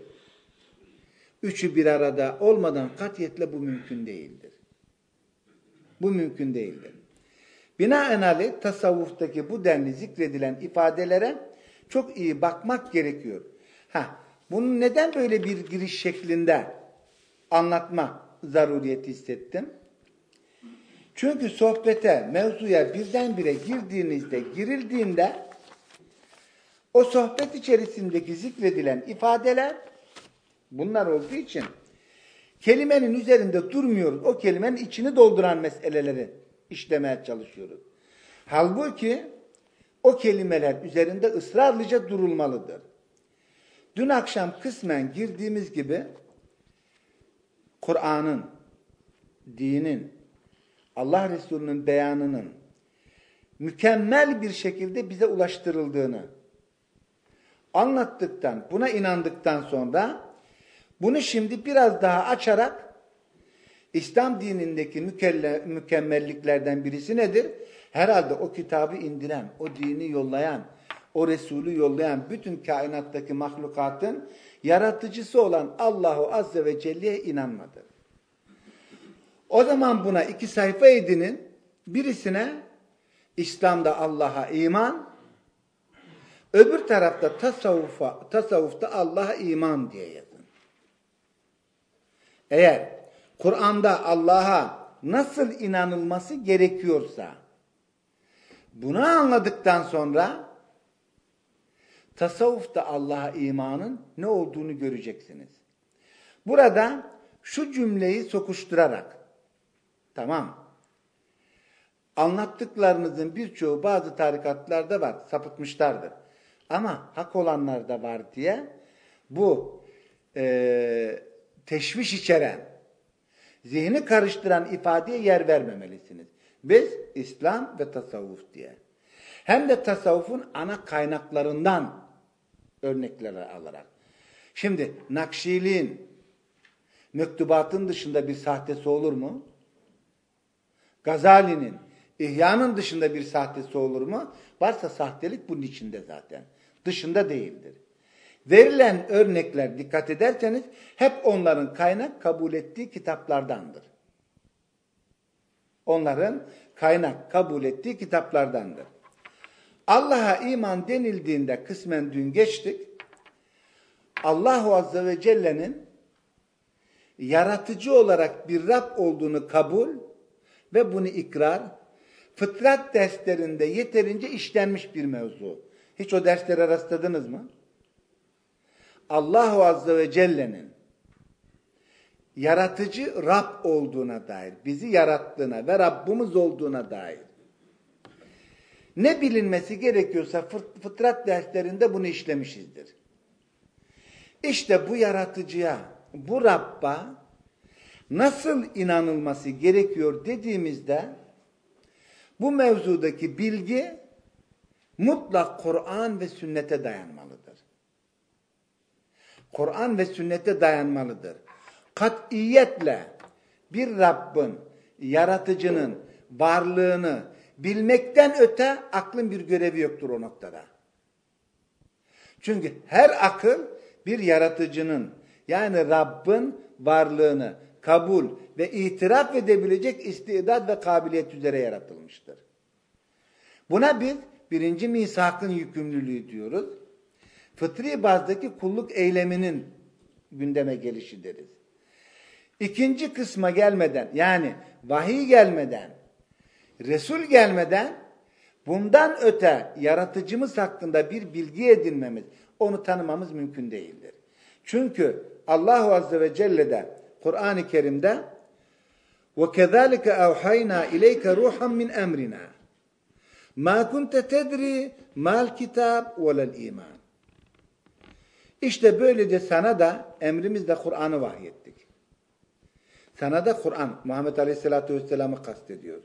Üçü bir arada olmadan katiyetle bu mümkün değildir. Bu mümkün değildir. Binaenaleyh tasavvuftaki bu denli zikredilen ifadelere çok iyi bakmak gerekiyor. Ha, bunu neden böyle bir giriş şeklinde anlatma zaruriyeti hissettim? Çünkü sohbete, mevzuya birdenbire girdiğinizde, girildiğinde o sohbet içerisindeki zikredilen ifadeler bunlar olduğu için kelimenin üzerinde durmuyoruz. O kelimenin içini dolduran meseleleri işlemeye çalışıyoruz. Halbuki o kelimeler üzerinde ısrarlıca durulmalıdır. Dün akşam kısmen girdiğimiz gibi Kur'an'ın, dinin, Allah Resulü'nün beyanının mükemmel bir şekilde bize ulaştırıldığını anlattıktan, buna inandıktan sonra bunu şimdi biraz daha açarak İslam dinindeki mükemmelliklerden birisi nedir? Herhalde o kitabı indiren, o dini yollayan, o Resulü yollayan bütün kainattaki mahlukatın yaratıcısı olan Allahu Azze ve Celle'ye inanmadır. O zaman buna iki sayfa edinin. Birisine İslam'da Allah'a iman, öbür tarafta tasavvufa, tasavvufta Allah'a iman diye yazın. Eğer Kur'an'da Allah'a nasıl inanılması gerekiyorsa bunu anladıktan sonra tasavvufta Allah'a imanın ne olduğunu göreceksiniz. Burada şu cümleyi sokuşturarak tamam anlattıklarınızın birçoğu bazı tarikatlarda var sapıtmışlardır. Ama hak olanlar da var diye bu e, teşviş içeren zihni karıştıran ifadeye yer vermemelisiniz. Biz İslam ve tasavvuf diye. Hem de tasavvufun ana kaynaklarından örnekleri alarak. Şimdi Nakşiliğin mektubatın dışında bir sahtesi olur mu? Gazali'nin İhya'nın dışında bir sahtesi olur mu? Varsa sahtelik bunun içinde zaten. Dışında değildir. Verilen örnekler dikkat ederseniz hep onların kaynak kabul ettiği kitaplardandır. Onların kaynak kabul ettiği kitaplardandır. Allah'a iman denildiğinde kısmen dün geçtik. Allahu Azze ve Celle'nin yaratıcı olarak bir Rab olduğunu kabul ve bunu ikrar, fıtrat derslerinde yeterince işlenmiş bir mevzu. Hiç o derslere rastladınız mı? Allahu Azze ve Celle'nin yaratıcı Rab olduğuna dair, bizi yarattığına ve Rabbimiz olduğuna dair ne bilinmesi gerekiyorsa fıtrat derslerinde bunu işlemişizdir. İşte bu yaratıcıya, bu Rabb'a nasıl inanılması gerekiyor dediğimizde bu mevzudaki bilgi mutlak Kur'an ve sünnete dayanmalıdır. Kur'an ve sünnete dayanmalıdır. Katiyetle bir Rabbin, yaratıcının varlığını bilmekten öte aklın bir görevi yoktur o noktada. Çünkü her akıl bir yaratıcının yani Rabbin varlığını kabul ve itiraf edebilecek istidat ve kabiliyet üzere yaratılmıştır. Buna biz birinci misakın yükümlülüğü diyoruz. Fıtri bazdaki kulluk eyleminin gündeme gelişi deriz. İkinci kısma gelmeden yani vahiy gelmeden, Resul gelmeden bundan öte yaratıcımız hakkında bir bilgi edinmemiz, onu tanımamız mümkün değildir. Çünkü Allahu Azze ve Celle de Kur'an-ı Kerim'de وَكَذَٰلِكَ اَوْحَيْنَا اِلَيْكَ رُوحًا مِنْ اَمْرِنَا مَا كُنْتَ تَدْرِي مَا الْكِتَابِ وَلَا الْا۪يمَانِ İşte böylece sana da emrimizle Kur'an'ı vahyettik. Sana da Kur'an, Muhammed Aleyhisselatü Vesselam'ı kastediyor.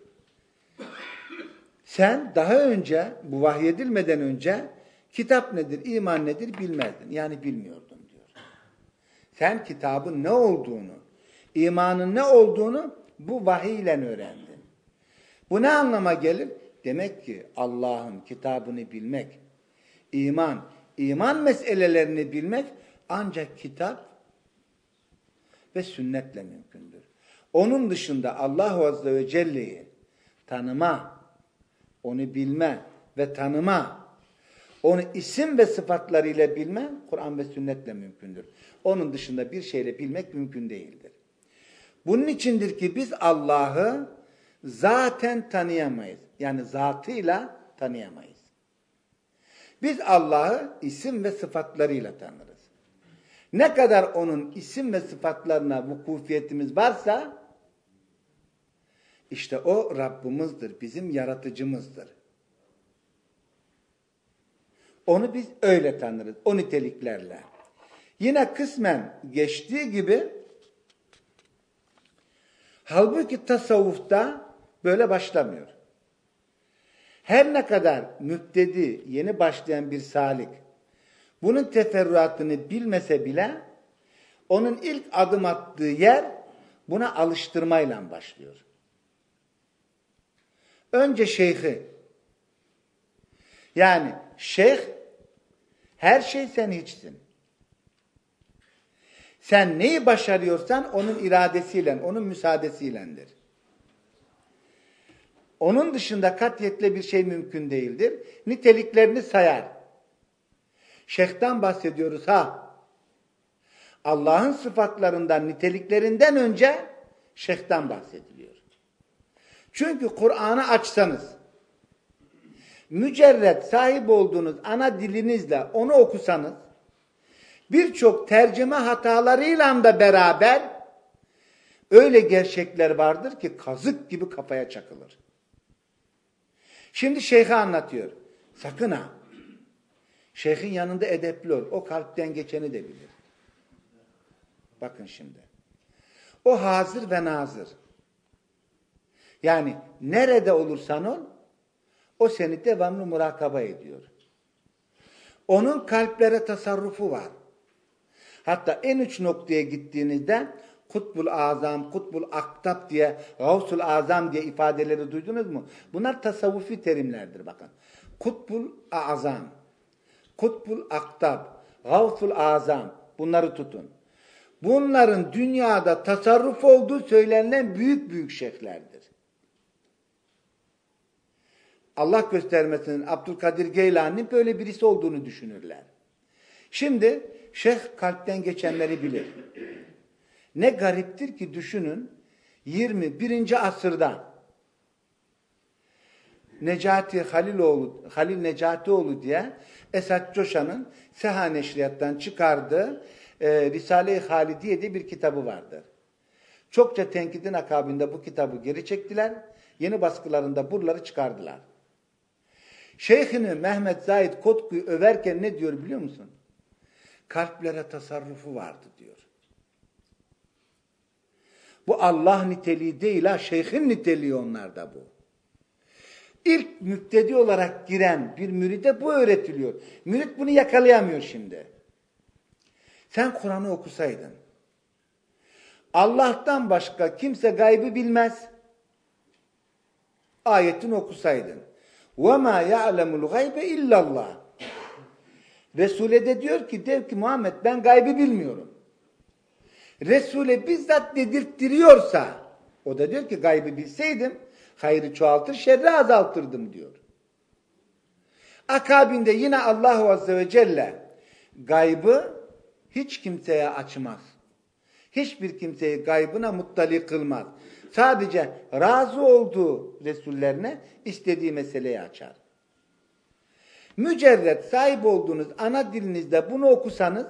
Sen daha önce, bu vahyedilmeden önce kitap nedir, iman nedir bilmezdin. Yani bilmiyordun diyor. Sen kitabın ne olduğunu, imanın ne olduğunu bu vahiy ile öğrendin. Bu ne anlama gelir? Demek ki Allah'ın kitabını bilmek, iman, iman meselelerini bilmek ancak kitap ve sünnetle mümkündür. Onun dışında Allah Azze ve Celle'yi tanıma, onu bilme ve tanıma, onu isim ve sıfatlarıyla bilme Kur'an ve sünnetle mümkündür. Onun dışında bir şeyle bilmek mümkün değildir. Bunun içindir ki biz Allah'ı zaten tanıyamayız. Yani zatıyla tanıyamayız. Biz Allah'ı isim ve sıfatlarıyla tanırız. Ne kadar onun isim ve sıfatlarına vukufiyetimiz varsa işte o Rabbimizdir, bizim yaratıcımızdır. Onu biz öyle tanırız, o niteliklerle. Yine kısmen geçtiği gibi halbuki tasavvufta böyle başlamıyor. Her ne kadar müptedi, yeni başlayan bir salik bunun teferruatını bilmese bile onun ilk adım attığı yer buna alıştırmayla başlıyor. Önce şeyhi yani şeyh her şey sen hiçsin. Sen neyi başarıyorsan onun iradesiyle, onun müsaadesiylendir. Onun dışında katiyetle bir şey mümkün değildir. Niteliklerini sayar. Şeyh'ten bahsediyoruz ha. Allah'ın sıfatlarından, niteliklerinden önce şeyh'ten bahsediliyor. Çünkü Kur'an'ı açsanız, mücerret sahip olduğunuz ana dilinizle onu okusanız, birçok tercüme hatalarıyla da beraber öyle gerçekler vardır ki kazık gibi kafaya çakılır. Şimdi şeyhe anlatıyor. Sakın ha. Şeyhin yanında edepli ol. O kalpten geçeni de bilir. Bakın şimdi. O hazır ve nazır. Yani nerede olursan ol, o seni devamlı murakaba ediyor. Onun kalplere tasarrufu var. Hatta en uç noktaya gittiğinizde Kutbul Azam, Kutbul Aktab diye, Gavsul Azam diye ifadeleri duydunuz mu? Bunlar tasavvufi terimlerdir bakın. Kutbul Azam, Kutbul Aktab, Gavsul Azam bunları tutun. Bunların dünyada tasarruf olduğu söylenilen büyük büyük şeyhlerdir. Allah göstermesinin Abdülkadir Geylani'nin böyle birisi olduğunu düşünürler. Şimdi şeyh kalpten geçenleri bilir. Ne gariptir ki düşünün 21. asırda Necati Haliloğlu, Halil Necatioğlu diye Esat Coşan'ın Seha Neşriyat'tan çıkardığı e, Risale-i Halidiye diye bir kitabı vardır. Çokça tenkidin akabinde bu kitabı geri çektiler. Yeni baskılarında buraları çıkardılar. Şeyhini Mehmet Zahid Kotku'yu överken ne diyor biliyor musun? Kalplere tasarrufu vardı diyor. Bu Allah niteliği değil ha, şeyhin niteliği onlarda bu. İlk müptedi olarak giren bir müride bu öğretiliyor. Mürit bunu yakalayamıyor şimdi. Sen Kur'an'ı okusaydın. Allah'tan başka kimse gaybı bilmez. Ayetini okusaydın. وَمَا يَعْلَمُ الْغَيْبَ اِلَّا اللّٰهِ Resul'e de diyor ki, dev ki Muhammed ben gaybı bilmiyorum. Resul'e bizzat dedirttiriyorsa, o da diyor ki gaybı bilseydim, hayrı çoğaltır, şerri azaltırdım diyor. Akabinde yine Allahu Azze ve Celle gaybı hiç kimseye açmaz. Hiçbir kimseyi gaybına muttali kılmaz. Sadece razı olduğu Resullerine istediği meseleyi açar. Mücerret sahip olduğunuz ana dilinizde bunu okusanız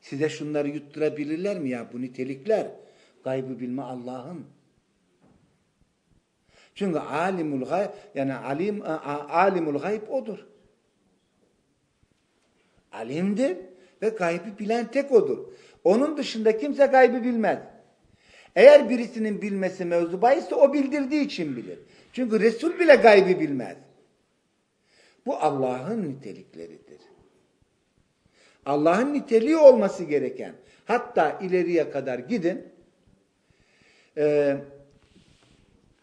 size şunları yutturabilirler mi ya bu nitelikler? Gaybı bilme Allah'ın. Çünkü alimul gayb yani alim alimul gayb odur. Alimdir ve gaybı bilen tek odur. Onun dışında kimse gaybı bilmez. Eğer birisinin bilmesi mevzu bahisse o bildirdiği için bilir. Çünkü Resul bile gaybı bilmez. Bu Allah'ın nitelikleridir. Allah'ın niteliği olması gereken. Hatta ileriye kadar gidin. E,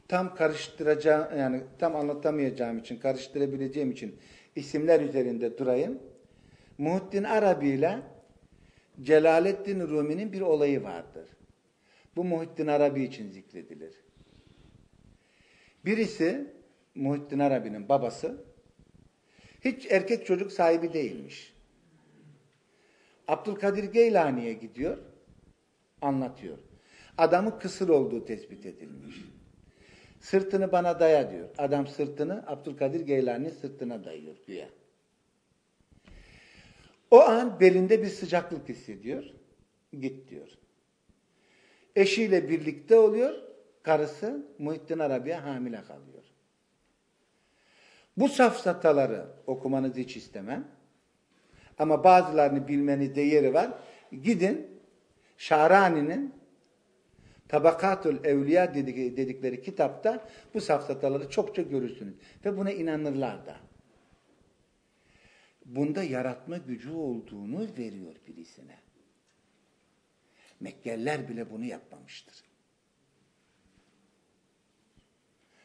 tam karıştıracağım yani tam anlatamayacağım için karıştırabileceğim için isimler üzerinde durayım. Muhittin Arabi ile Celaleddin Rumi'nin bir olayı vardır. Bu Muhittin Arabi için zikredilir. Birisi Muhittin Arabi'nin babası hiç erkek çocuk sahibi değilmiş. Abdülkadir Geylani'ye gidiyor, anlatıyor. Adamın kısır olduğu tespit edilmiş. Sırtını bana daya diyor. Adam sırtını Abdülkadir Geylani'nin sırtına dayıyor güya. O an belinde bir sıcaklık hissediyor. Git diyor. Eşiyle birlikte oluyor. Karısı Muhittin Arabi'ye hamile kalıyor. Bu safsataları okumanızı hiç istemem. Ama bazılarını bilmenizde yeri var. Gidin Şarani'nin Tabakatul Evliya dedikleri kitapta bu safsataları çokça görürsünüz. Ve buna inanırlar da. Bunda yaratma gücü olduğunu veriyor birisine. Mekkeliler bile bunu yapmamıştır.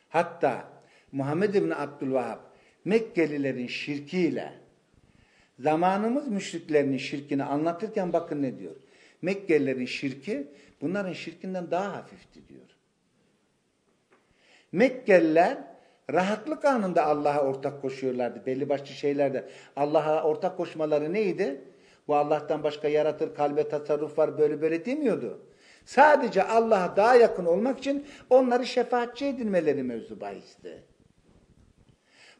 Hatta Muhammed İbni Abdülvahab Mekkelilerin şirkiyle zamanımız müşriklerinin şirkini anlatırken bakın ne diyor. Mekkelilerin şirki bunların şirkinden daha hafifti diyor. Mekkeliler rahatlık anında Allah'a ortak koşuyorlardı. Belli başlı şeylerde Allah'a ortak koşmaları neydi? Bu Allah'tan başka yaratır, kalbe tasarruf var böyle böyle demiyordu. Sadece Allah'a daha yakın olmak için onları şefaatçi edinmeleri mevzu bahisti.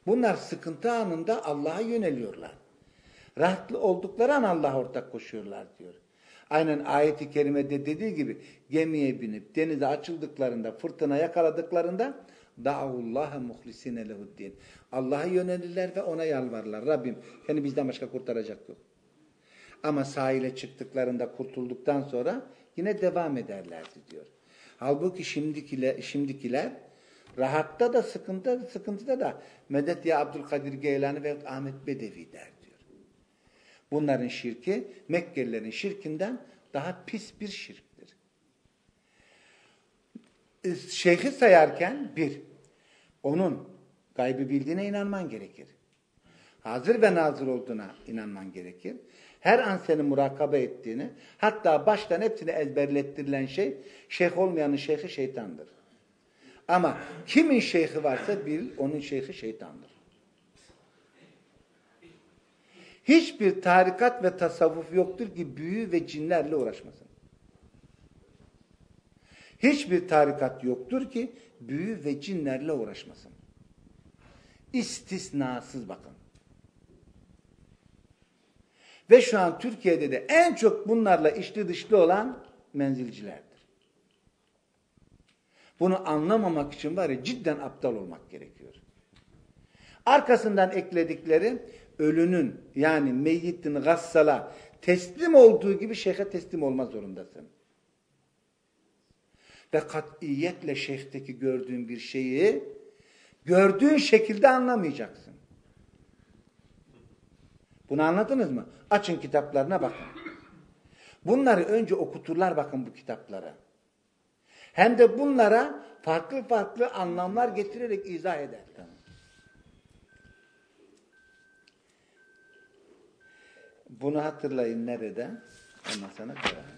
Bunlar sıkıntı anında Allah'a yöneliyorlar. Rahatlı oldukları an Allah'a ortak koşuyorlar diyor. Aynen ayeti kerimede dediği gibi gemiye binip denize açıldıklarında, fırtına yakaladıklarında da'ullaha muhlisine lehuddin. Allah'a yönelirler ve ona yalvarırlar. Rabbim seni bizden başka kurtaracak yok. Ama sahile çıktıklarında kurtulduktan sonra yine devam ederlerdi diyor. Halbuki şimdikiler, şimdikiler rahatta da sıkıntı, sıkıntıda da medet ya Abdülkadir Geylani ve Ahmet Bedevi der diyor. Bunların şirki Mekkelilerin şirkinden daha pis bir şirktir. E, şeyhi sayarken bir, onun gaybı bildiğine inanman gerekir. Hazır ve nazır olduğuna inanman gerekir her an seni murakabe ettiğini, hatta baştan hepsini ezberlettirilen şey, şeyh olmayanın şeyhi şeytandır. Ama kimin şeyhi varsa bil, onun şeyhi şeytandır. Hiçbir tarikat ve tasavvuf yoktur ki büyü ve cinlerle uğraşmasın. Hiçbir tarikat yoktur ki büyü ve cinlerle uğraşmasın. İstisnasız bakın. Ve şu an Türkiye'de de en çok bunlarla içli dışlı olan menzilcilerdir. Bunu anlamamak için var ya cidden aptal olmak gerekiyor. Arkasından ekledikleri ölünün yani meyyitin gassala teslim olduğu gibi şeyhe teslim olma zorundasın. Ve katiyetle şeyhteki gördüğün bir şeyi gördüğün şekilde anlamayacaksın. Bunu anladınız mı? Açın kitaplarına bakın. Bunları önce okuturlar bakın bu kitaplara. Hem de bunlara farklı farklı anlamlar getirerek izah ederler. Bunu hatırlayın nerede? Ondan sonra devam